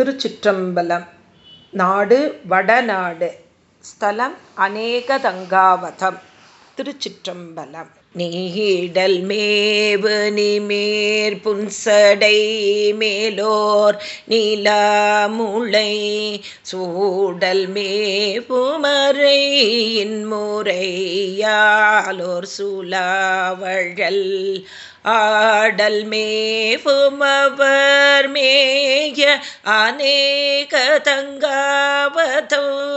திருச்சிற்றம்பலம். நாடு வடநாடு. ஸ்தலம் அநேகதங்காவதம். திருச்சிற்றம்பலம். நீடல் மேவு நிமேர் புன்சடை மேலோர் நிலாமுளை. சூடல் மேவுமறையின் முறையாலோர் சுலாவழல். ஆடல் மேவுமவர் மேய அநேக தங்காவதோ.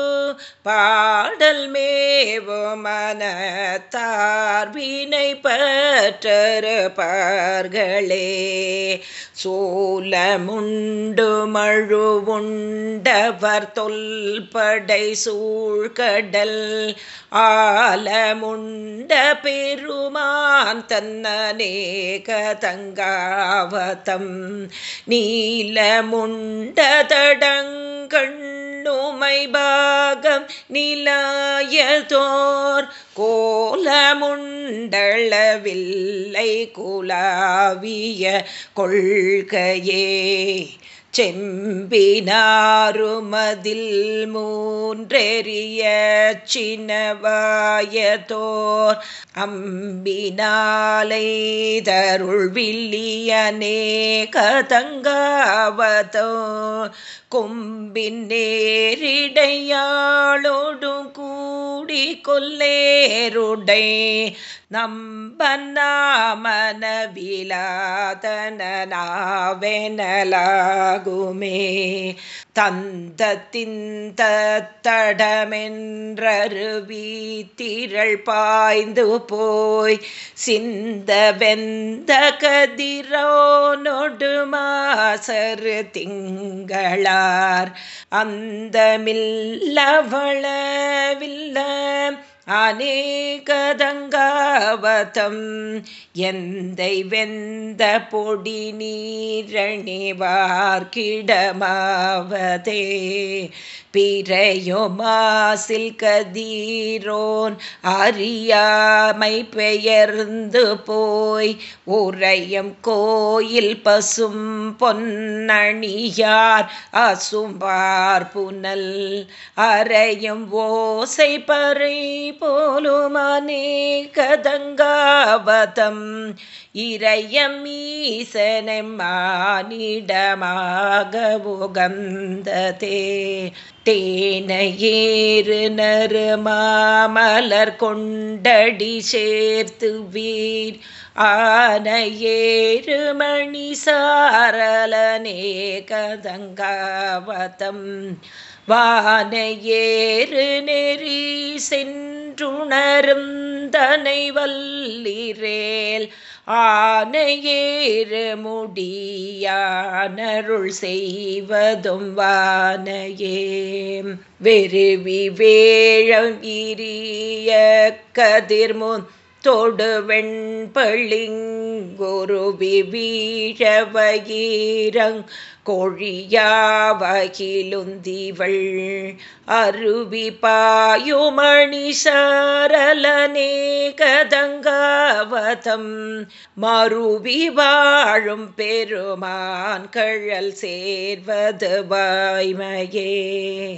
பாடல் மேவு மனத்தார்வினை பற்றறுப்பார்களே. சூலமுண்டு மழுவுண்டவர் தொல்படை சூழ்கடல். ஆலமுண்ட பெருமான் தன்னனே கதங்காவதம் நீலமுண்டதடங்கண்ணுமை பாகம் நிலாயதோர் கோலமுண்டளவில்லை குலாவிய கொள்கையே. செம்பினாருமதில் மூன்றெறிய சினவாயதோர் அம்பினாலை தருள்வில்லியனே கதங்காவதோ கொம்பின் நேரிடையாளோடு கூடி கொல்லேருடை நம்பன்னாமனவிலாதனாவெனலாகுமே தந்தத்தின் தடமென்றருவி திரள் பாய்ந்து போய் சிந்த வெந்த கதிரோ நொடுமாசரு திங்களார். அந்த மில்லவளவில்ல அநேகதங்காவதம். எந்தை வெந்த பொடி நீரணிவார்கிடமாவதே பிறையுமாசில் கதீரோன் அறியாமை பெயர்ந்து போய் உரையம் கோயில் பசும் பொன்னணியார் அசும்பார் புனல் அறையும் ஓசை பறை போலுமானே கதங்காவதம். இறையம் ஈசனமானிடமாக உகந்ததே. தேனையேறு நறுமாமலர் கொண்டடி சேர்த்து வீர். ஆனையேறு மணி சாரலனே கதங்காவதம். வானையேறு நெறி சென்று சென்றுணரும் தனை வல்லிரேல் ஆனையேறு முடியானருள் செய்வதும் வானையே. வெறுவி வேழம் இரிய கதிர்முன் தொடு வெண்பளிங்கொருவி வீழவகீரங் கொழியாவகிலுந்திவள். அருவி பாயுமணி சாரலனே கதங்காவதம். மருவி வாழும் பெருமான் கழல் சேர்வது வாய்மையே.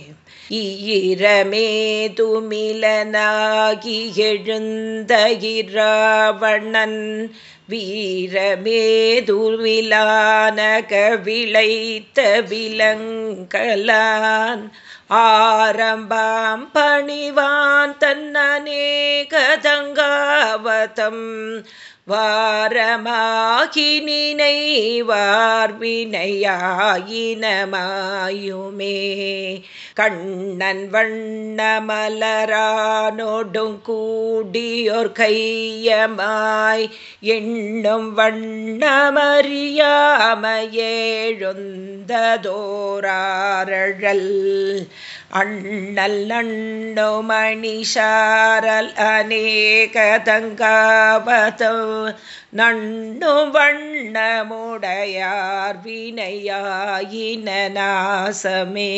ஈரமே துமிலனாகி எழுந்த இராவணன் வீரமேதுவிலானக விளைத்த விலங்கலான். ஆரம்பாம் பணிவான் தன்னனே கதங்காவதம். வாரமாகி நினைவார்வினையாயினமாயுமே கண்ணன் வண்ணமலரானோடும் கூடியோர் கையமாய் எண்ணும் வண்ணமறியாமையேழுந்ததோராரழல். அண்ணல் நண்ணு மணிஷாரல் அநேகதங்காவதோ நண்ணு வண்ணமுடையார் வினையாயின நாசமே.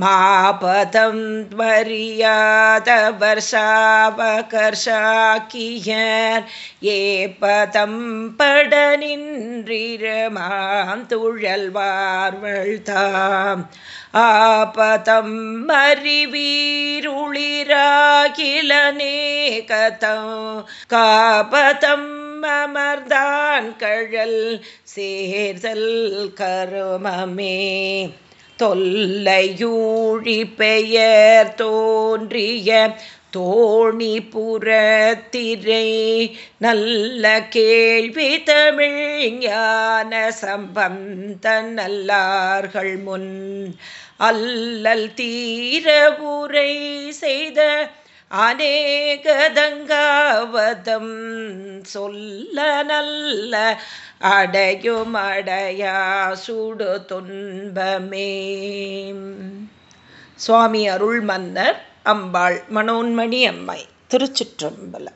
மாபதம் வரியாதவர் சாவகர்ஷாக்கியர் ஏபதம் பட நின்றிரமாம் துழல்வார்வழ்தாம் ஆபதம் அறிவீருளிராகிலனேகதம் காபதம் அமர்தான் கழல் சேர்தல் கருமமே. தொல்லையூழி பெயர் தோன்றிய தோணி புறத்திரை நல்ல கேள்வி தமிழ் ஞான சம்பந்த நல்லார்கள் முன் அல்லல் தீர உரை செய்த அநேகதங்காவதம் சொல்ல நல்ல அடையுமடையா சுடு துன்பமே. சுவாமி அருள் மன்னர் அம்பாள் மனோன்மணி அம்மை திருச்சிற்றம்பலம்.